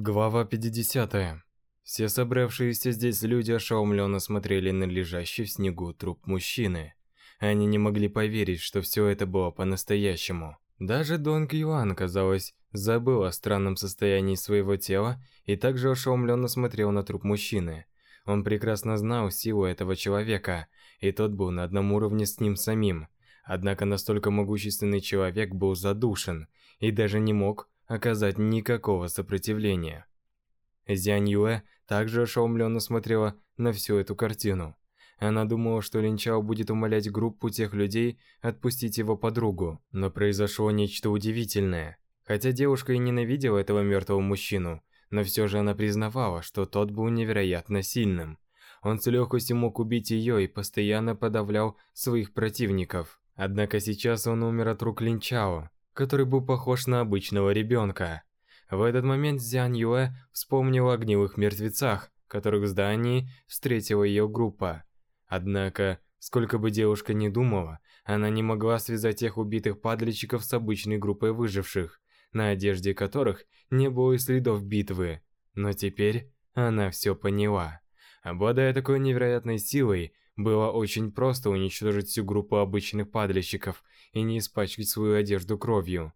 Глава 50. Все собравшиеся здесь люди ошеломленно смотрели на лежащий в снегу труп мужчины. Они не могли поверить, что все это было по-настоящему. Даже Дон Юан, казалось, забыл о странном состоянии своего тела и также ошеломленно смотрел на труп мужчины. Он прекрасно знал силу этого человека, и тот был на одном уровне с ним самим. Однако настолько могущественный человек был задушен и даже не мог оказать никакого сопротивления. Зянь Юэ также ошеломленно смотрела на всю эту картину. Она думала, что Линчао будет умолять группу тех людей отпустить его подругу, но произошло нечто удивительное. Хотя девушка и ненавидела этого мертвого мужчину, но все же она признавала, что тот был невероятно сильным. Он с легкостью мог убить ее и постоянно подавлял своих противников. Однако сейчас он умер от рук Линчао, который был похож на обычного ребенка. В этот момент Зян Юэ вспомнила о гнилых мертвецах, которых в здании встретила ее группа. Однако, сколько бы девушка ни думала, она не могла связать тех убитых падальщиков с обычной группой выживших, на одежде которых не было и следов битвы. Но теперь она все поняла. Обладая такой невероятной силой, было очень просто уничтожить всю группу обычных падальщиков и не испачкать свою одежду кровью.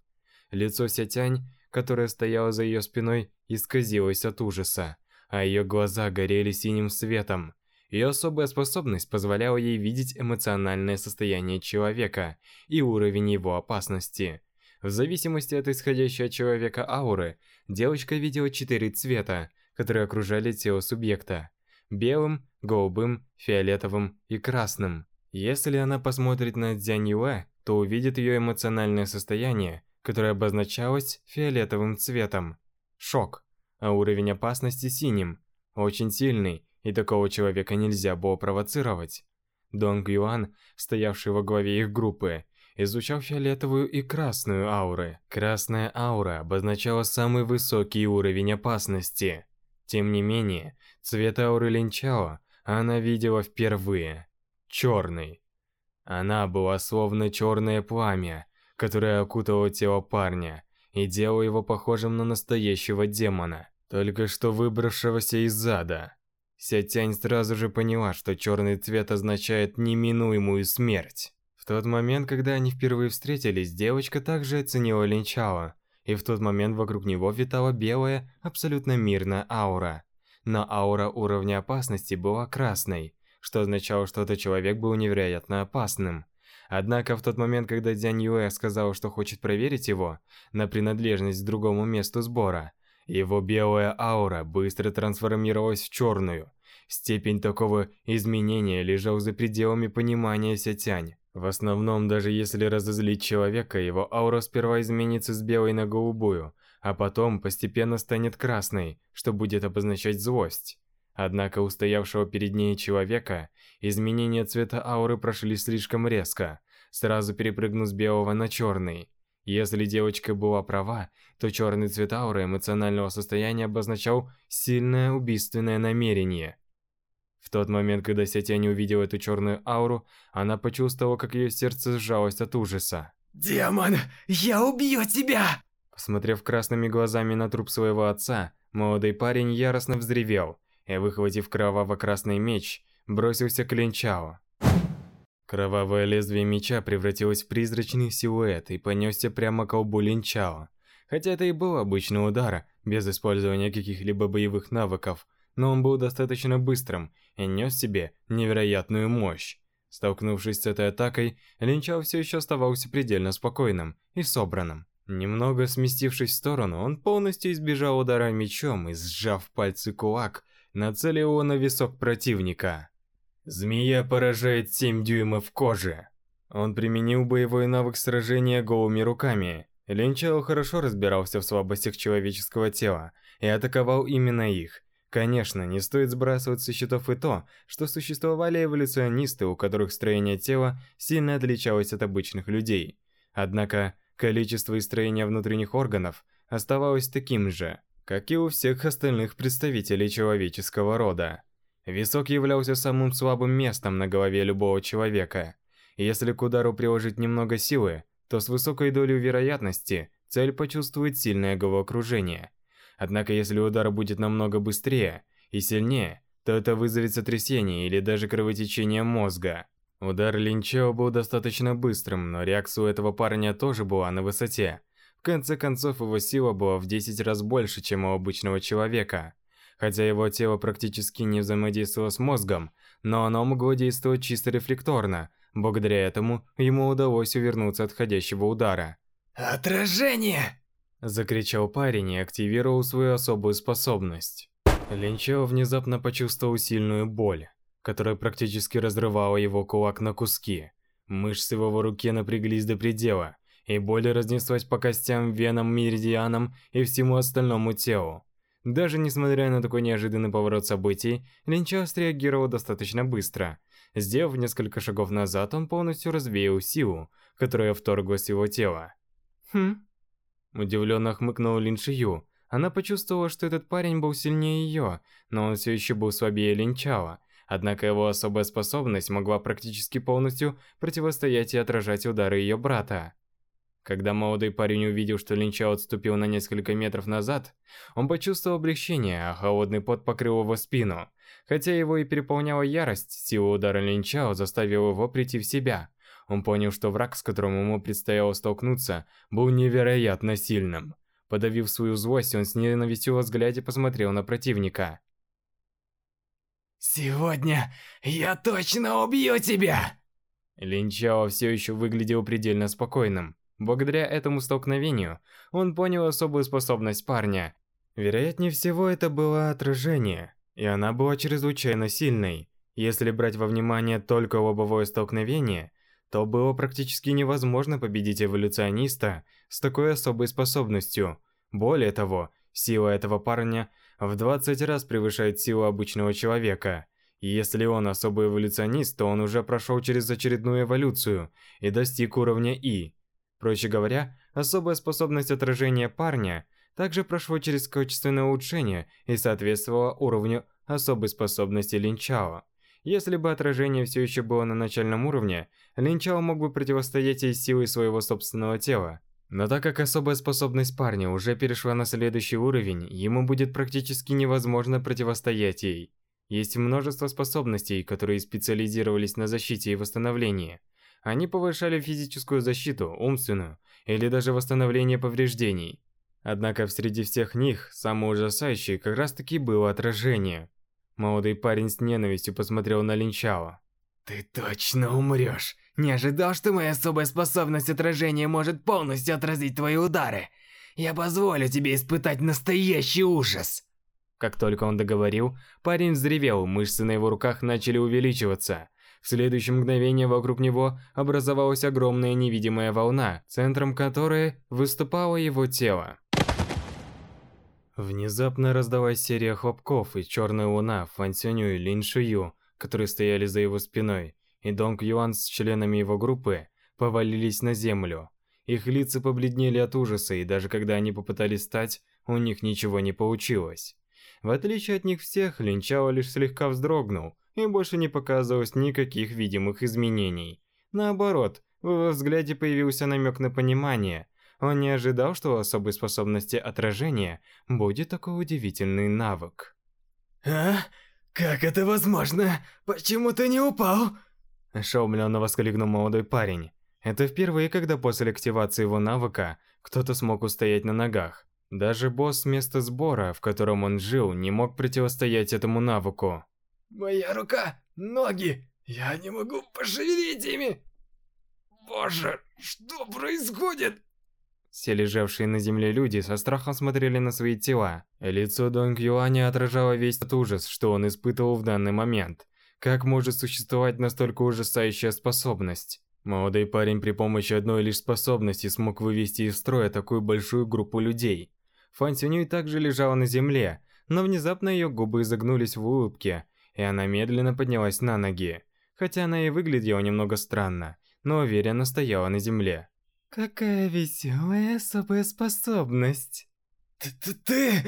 Лицо Сятянь, которая стояла за ее спиной, исказилось от ужаса, а ее глаза горели синим светом. Ее особая способность позволяла ей видеть эмоциональное состояние человека и уровень его опасности. В зависимости от исходящей от человека ауры, девочка видела четыре цвета, которые окружали тело субъекта белым, голубым, фиолетовым и красным. Если она посмотрит на Дзянь Юэ, то увидит ее эмоциональное состояние, которое обозначалось фиолетовым цветом. Шок. А уровень опасности синим. Очень сильный, и такого человека нельзя было провоцировать. Донг Юан, стоявший во главе их группы, изучал фиолетовую и красную ауры. Красная аура обозначала самый высокий уровень опасности. Тем не менее, цвет ауры Линчао она видела впервые. Черный. Она была словно черное пламя, которое окутало тело парня и делало его похожим на настоящего демона, только что выбравшегося из ада. Сятянь сразу же поняла, что черный цвет означает неминуемую смерть. В тот момент, когда они впервые встретились, девочка также оценила Линчао и в тот момент вокруг него витала белая, абсолютно мирная аура. Но аура уровня опасности была красной, что означало, что этот человек был невероятно опасным. Однако в тот момент, когда Дзянь Юэ сказал, что хочет проверить его на принадлежность к другому месту сбора, его белая аура быстро трансформировалась в черную. Степень такого изменения лежал за пределами понимания Сятянь. В основном, даже если разозлить человека, его аура сперва изменится с белой на голубую, а потом постепенно станет красной, что будет обозначать злость. Однако у стоявшего перед ней человека изменения цвета ауры прошли слишком резко, сразу перепрыгнув с белого на черный. Если девочка была права, то черный цвет ауры эмоционального состояния обозначал сильное убийственное намерение – в тот момент, когда Сетяни увидела эту черную ауру, она почувствовала, как ее сердце сжалось от ужаса. «Демон, я убью тебя!» Посмотрев красными глазами на труп своего отца, молодой парень яростно взревел и, выхватив кроваво-красный меч, бросился к Линчао. Кровавое лезвие меча превратилось в призрачный силуэт и понесся прямо к лбу Линчао. Хотя это и был обычный удар, без использования каких-либо боевых навыков – но он был достаточно быстрым и нес себе невероятную мощь. Столкнувшись с этой атакой, Линчал все еще оставался предельно спокойным и собранным. Немного сместившись в сторону, он полностью избежал удара мечом и, сжав пальцы кулак, нацелил его на висок противника. «Змея поражает 7 дюймов кожи!» Он применил боевой навык сражения голыми руками. Линчао хорошо разбирался в слабостях человеческого тела и атаковал именно их – Конечно, не стоит сбрасывать со счетов и то, что существовали эволюционисты, у которых строение тела сильно отличалось от обычных людей. Однако, количество и строение внутренних органов оставалось таким же, как и у всех остальных представителей человеческого рода. Висок являлся самым слабым местом на голове любого человека. Если к удару приложить немного силы, то с высокой долей вероятности цель почувствует сильное головокружение – Однако если удар будет намного быстрее и сильнее, то это вызовет сотрясение или даже кровотечение мозга. Удар Линчао был достаточно быстрым, но реакция у этого парня тоже была на высоте. В конце концов, его сила была в 10 раз больше, чем у обычного человека. Хотя его тело практически не взаимодействовало с мозгом, но оно могло действовать чисто рефлекторно. Благодаря этому ему удалось увернуться от ходящего удара. «Отражение!» Закричал парень и активировал свою особую способность. Линчао внезапно почувствовал сильную боль, которая практически разрывала его кулак на куски. Мышцы в его руке напряглись до предела, и боль разнеслась по костям, венам, меридианам и всему остальному телу. Даже несмотря на такой неожиданный поворот событий, Линчао среагировал достаточно быстро. Сделав несколько шагов назад, он полностью развеял силу, которая вторглась в его тело. «Хм, Удивленно хмыкнула Лин Шию. Она почувствовала, что этот парень был сильнее ее, но он все еще был слабее Линчала. Однако его особая способность могла практически полностью противостоять и отражать удары ее брата. Когда молодой парень увидел, что Линчао отступил на несколько метров назад, он почувствовал облегчение, а холодный пот покрыл его спину. Хотя его и переполняла ярость, сила удара Линчао заставила его прийти в себя. Он понял, что враг, с которым ему предстояло столкнуться, был невероятно сильным. Подавив свою злость, он с ненавистью во взгляде посмотрел на противника. «Сегодня я точно убью тебя!» Линчао все еще выглядел предельно спокойным. Благодаря этому столкновению он понял особую способность парня. Вероятнее всего, это было отражение, и она была чрезвычайно сильной. Если брать во внимание только лобовое столкновение – то было практически невозможно победить эволюциониста с такой особой способностью. Более того, сила этого парня в 20 раз превышает силу обычного человека. И если он особый эволюционист, то он уже прошел через очередную эволюцию и достиг уровня И. Проще говоря, особая способность отражения парня также прошла через качественное улучшение и соответствовала уровню особой способности Линчао. Если бы отражение все еще было на начальном уровне, Линчао мог бы противостоять ей силой своего собственного тела. Но так как особая способность парня уже перешла на следующий уровень, ему будет практически невозможно противостоять ей. Есть множество способностей, которые специализировались на защите и восстановлении. Они повышали физическую защиту, умственную, или даже восстановление повреждений. Однако среди всех них самое ужасающее как раз таки было отражение. Молодой парень с ненавистью посмотрел на Линчао. «Ты точно умрешь! Не ожидал, что моя особая способность отражения может полностью отразить твои удары! Я позволю тебе испытать настоящий ужас!» Как только он договорил, парень взревел, мышцы на его руках начали увеличиваться. В следующее мгновение вокруг него образовалась огромная невидимая волна, центром которой выступало его тело. Внезапно раздалась серия хлопков, и черная луна, Фан Сюню и Лин Шую, которые стояли за его спиной, и Донг Юан с членами его группы, повалились на землю. Их лица побледнели от ужаса, и даже когда они попытались встать, у них ничего не получилось. В отличие от них всех, Линчао лишь слегка вздрогнул, и больше не показывалось никаких видимых изменений. Наоборот, в его взгляде появился намек на понимание, он не ожидал, что у особой способности отражения будет такой удивительный навык. «А? Как это возможно? Почему ты не упал?» Ошеломленно воскликнул молодой парень. Это впервые, когда после активации его навыка кто-то смог устоять на ногах. Даже босс места сбора, в котором он жил, не мог противостоять этому навыку. «Моя рука! Ноги! Я не могу пошевелить ими!» «Боже, что происходит?» Все лежавшие на земле люди со страхом смотрели на свои тела. Лицо Донг Юаня отражало весь тот ужас, что он испытывал в данный момент. Как может существовать настолько ужасающая способность? Молодой парень при помощи одной лишь способности смог вывести из строя такую большую группу людей. Фан Сюнюй также лежала на земле, но внезапно ее губы загнулись в улыбке, и она медленно поднялась на ноги. Хотя она и выглядела немного странно, но уверенно стояла на земле. Какая веселая особая способность. Ты-ты-ты!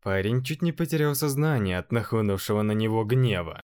Парень чуть не потерял сознание от нахлынувшего на него гнева.